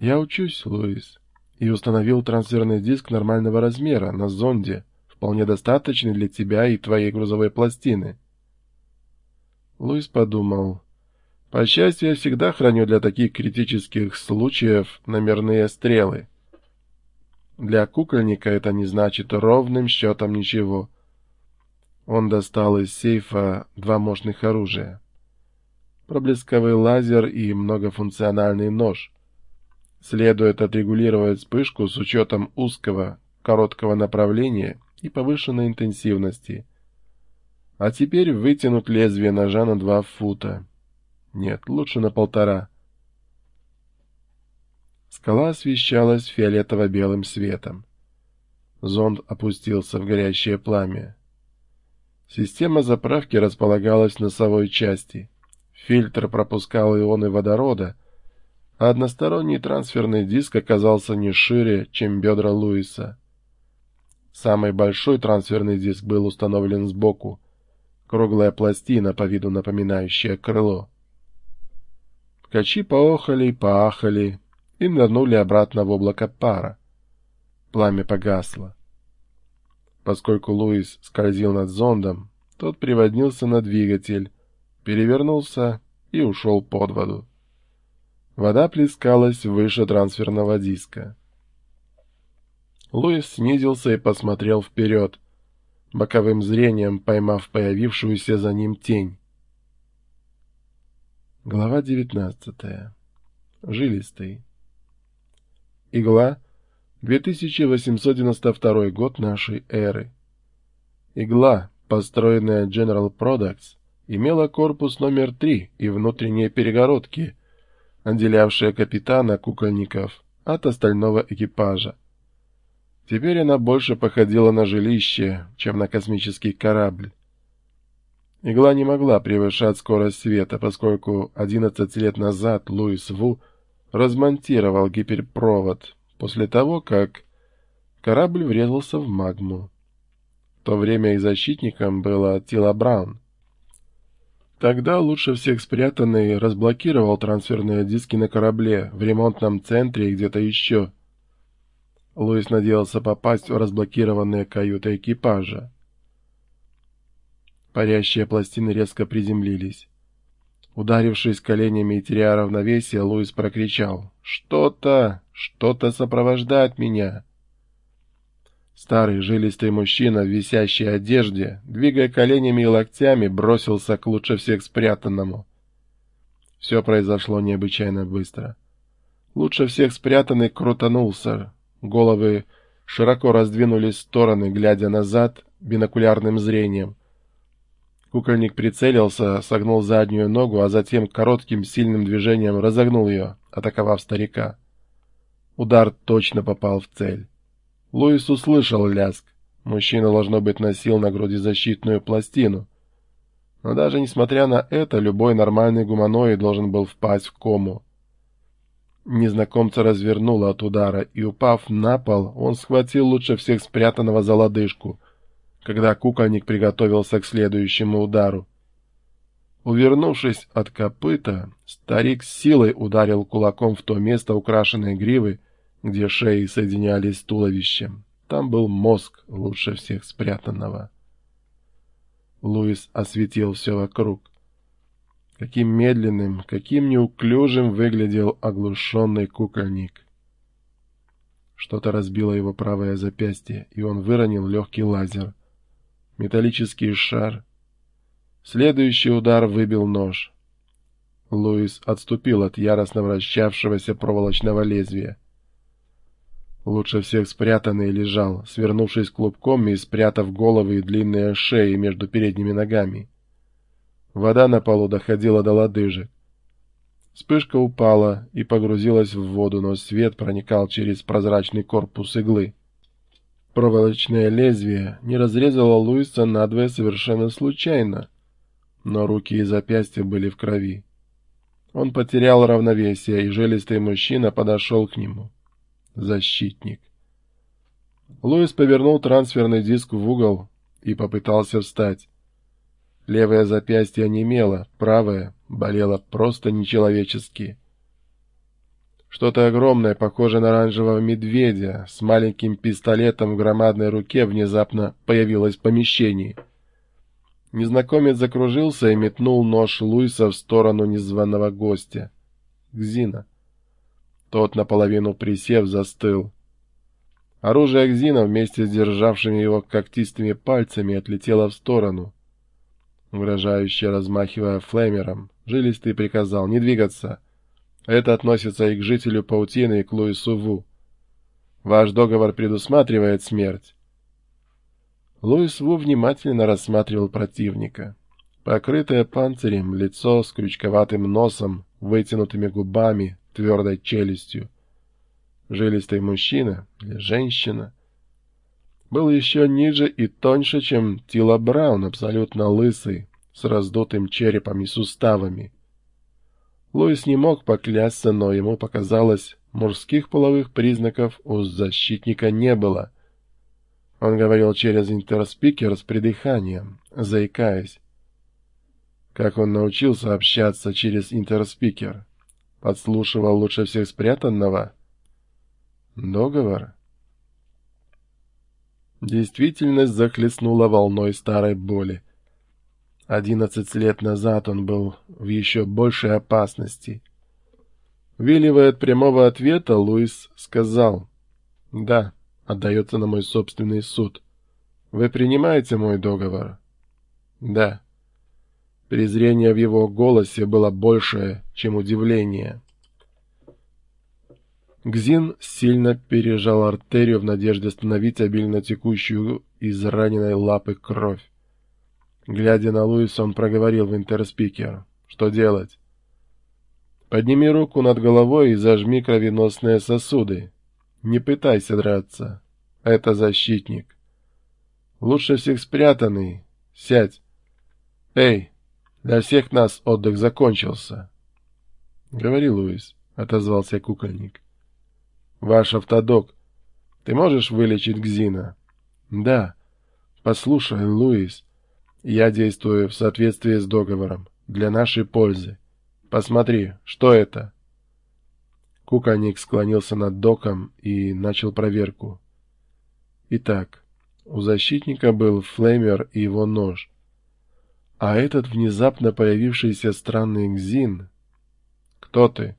«Я учусь, Луис, и установил трансферный диск нормального размера на зонде, вполне достаточный для тебя и твоей грузовой пластины». Луис подумал. «По счастью, я всегда храню для таких критических случаев номерные стрелы. Для кукольника это не значит ровным счетом ничего». Он достал из сейфа два мощных оружия. Проблесковый лазер и многофункциональный нож. Следует отрегулировать вспышку с учетом узкого, короткого направления и повышенной интенсивности. А теперь вытянуть лезвие ножа на два фута. Нет, лучше на полтора. Скала освещалась фиолетово-белым светом. Зонд опустился в горящее пламя. Система заправки располагалась в носовой части. Фильтр пропускал ионы водорода, а односторонний трансферный диск оказался не шире, чем бедра Луиса. Самый большой трансферный диск был установлен сбоку, круглая пластина, по виду напоминающая крыло. Ткачи поохали, поахали и нырнули обратно в облако пара. Пламя погасло. Поскольку Луис скользил над зондом, тот приводнился на двигатель, перевернулся и ушел под воду. Вода плескалась выше трансферного диска. Луис снизился и посмотрел вперед, боковым зрением поймав появившуюся за ним тень. Глава девятнадцатая. Жилистый. Игла 2892 год нашей эры. Игла, построенная General Products, имела корпус номер 3 и внутренние перегородки, отделявшие капитана кукольников от остального экипажа. Теперь она больше походила на жилище, чем на космический корабль. Игла не могла превышать скорость света, поскольку 11 лет назад Луис Ву размонтировал гиперпровод, после того, как корабль врезался в магму. В то время их защитником было Тила Браун. Тогда лучше всех спрятанный разблокировал трансферные диски на корабле, в ремонтном центре и где-то еще. Луис надеялся попасть в разблокированные каюты экипажа. Парящие пластины резко приземлились. Ударившись коленями и теряя равновесие, Луис прокричал «Что-то! Что-то сопровождает меня!» Старый жилистый мужчина в висящей одежде, двигая коленями и локтями, бросился к лучше всех спрятанному. Все произошло необычайно быстро. Лучше всех спрятанный крутанулся. Головы широко раздвинулись в стороны, глядя назад бинокулярным зрением. Кукольник прицелился, согнул заднюю ногу, а затем коротким сильным движением разогнул ее, атаковав старика. Удар точно попал в цель. Луис услышал ляск. Мужчина, должно быть, носил на груди защитную пластину. Но даже несмотря на это, любой нормальный гуманоид должен был впасть в кому. Незнакомца развернуло от удара, и, упав на пол, он схватил лучше всех спрятанного за лодыжку — когда кукольник приготовился к следующему удару. Увернувшись от копыта, старик с силой ударил кулаком в то место украшенной гривы, где шеи соединялись с туловищем. Там был мозг лучше всех спрятанного. Луис осветил все вокруг. Каким медленным, каким неуклюжим выглядел оглушенный кукольник. Что-то разбило его правое запястье, и он выронил легкий лазер металлический шар. Следующий удар выбил нож. Луис отступил от яростно вращавшегося проволочного лезвия. Лучше всех спрятанный лежал, свернувшись клубком и спрятав головы и длинные шеи между передними ногами. Вода на полу доходила до лодыжек. Вспышка упала и погрузилась в воду, но свет проникал через прозрачный корпус иглы. Проволочное лезвие не разрезало Луиса надвое совершенно случайно, но руки и запястья были в крови. Он потерял равновесие, и жилистый мужчина подошел к нему. Защитник. Луис повернул трансферный диск в угол и попытался встать. Левое запястье онемело, правое болело просто нечеловечески. Что-то огромное, похожее на оранжевого медведя, с маленьким пистолетом в громадной руке внезапно появилось в помещении. Незнакомец закружился и метнул нож Луиса в сторону незваного гостя. Гзина. Тот, наполовину присев, застыл. Оружие Гзина вместе с державшими его когтистыми пальцами отлетело в сторону. Угрожающе размахивая флеймером, жилистый приказал не двигаться. Это относится и к жителю паутины, и к Луису Ву. Ваш договор предусматривает смерть. Луис Ву внимательно рассматривал противника. Покрытое панцирем, лицо с крючковатым носом, вытянутыми губами, твердой челюстью. Жилистый мужчина или женщина был еще ниже и тоньше, чем Тила Браун, абсолютно лысый, с раздутым черепом и суставами. Луис не мог поклясться, но ему показалось, мужских половых признаков у защитника не было. Он говорил через интерспикер с придыханием, заикаясь. Как он научился общаться через интерспикер? Подслушивал лучше всех спрятанного? Договор? Действительность захлестнула волной старой боли. Одиннадцать лет назад он был в еще большей опасности. Виливая от прямого ответа, Луис сказал, «Да, отдается на мой собственный суд. Вы принимаете мой договор?» «Да». Презрение в его голосе было большее, чем удивление. Гзин сильно пережал артерию в надежде остановить обильно текущую из раненой лапы кровь. Глядя на Луиса, он проговорил в интерспикер. «Что делать?» «Подними руку над головой и зажми кровеносные сосуды. Не пытайся драться. Это защитник. Лучше всех спрятанный. Сядь. Эй, для всех нас отдых закончился». «Говори, Луис», — отозвался кукольник. «Ваш автодок. Ты можешь вылечить Гзина?» «Да. Послушай, Луис, я действую в соответствии с договором, для нашей пользы. Посмотри, что это?» Кукольник склонился над доком и начал проверку. Итак, у защитника был флеймер и его нож. А этот внезапно появившийся странный Гзин... Кто ты?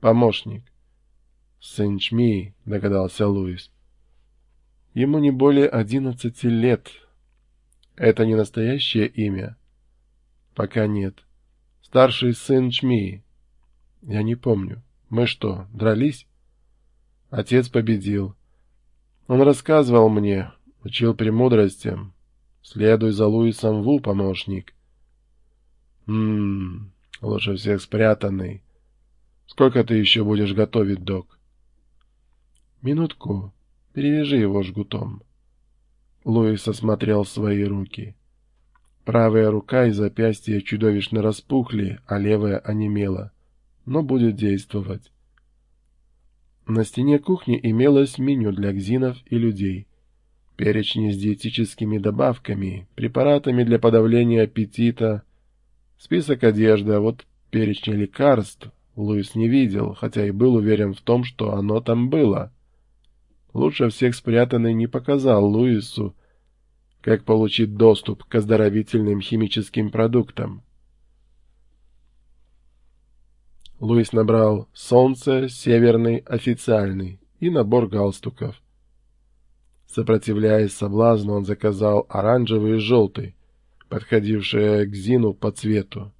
Помощник. Сэнчми, догадался Луис. Ему не более одиннадцати лет, это не настоящее имя? Пока нет. Старший сын Чми. Я не помню. Мы что, дрались? Отец победил. Он рассказывал мне, учил премудростям. Следуй за Луисом Ву, помощник. Ммм, лучше всех спрятанный. Сколько ты еще будешь готовить, док? Минутку. Перевяжи его жгутом. Луис осмотрел свои руки. Правая рука и запястье чудовищно распухли, а левая онемела. Но будет действовать. На стене кухни имелось меню для гзинов и людей. Перечни с диетическими добавками, препаратами для подавления аппетита, список одежды, а вот перечня лекарств Луис не видел, хотя и был уверен в том, что оно там было. Лучше всех спрятанный не показал Луису, как получить доступ к оздоровительным химическим продуктам. Луис набрал «Солнце», «Северный», «Официальный» и набор галстуков. Сопротивляясь соблазну, он заказал оранжевый и желтый, подходившие к Зину по цвету.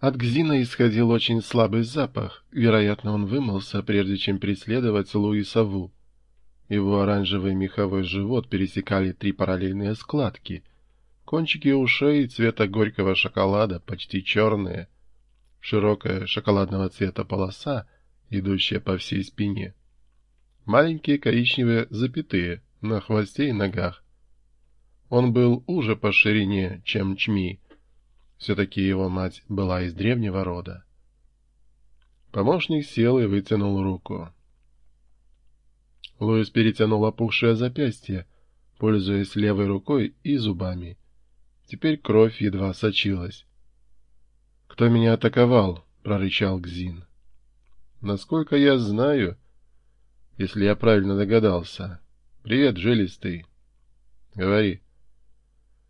От Гзина исходил очень слабый запах, вероятно, он вымылся, прежде чем преследовать Луиса Ву. Его оранжевый меховой живот пересекали три параллельные складки. Кончики ушей цвета горького шоколада, почти черные. Широкая шоколадного цвета полоса, идущая по всей спине. Маленькие коричневые запятые на хвосте и ногах. Он был уже по ширине, чем Чми. Все-таки его мать была из древнего рода. Помощник сел и вытянул руку. Луис перетянул опухшее запястье, пользуясь левой рукой и зубами. Теперь кровь едва сочилась. «Кто меня атаковал?» — прорычал Гзин. Насколько я знаю, если я правильно догадался. Привет, жилистый. Говори.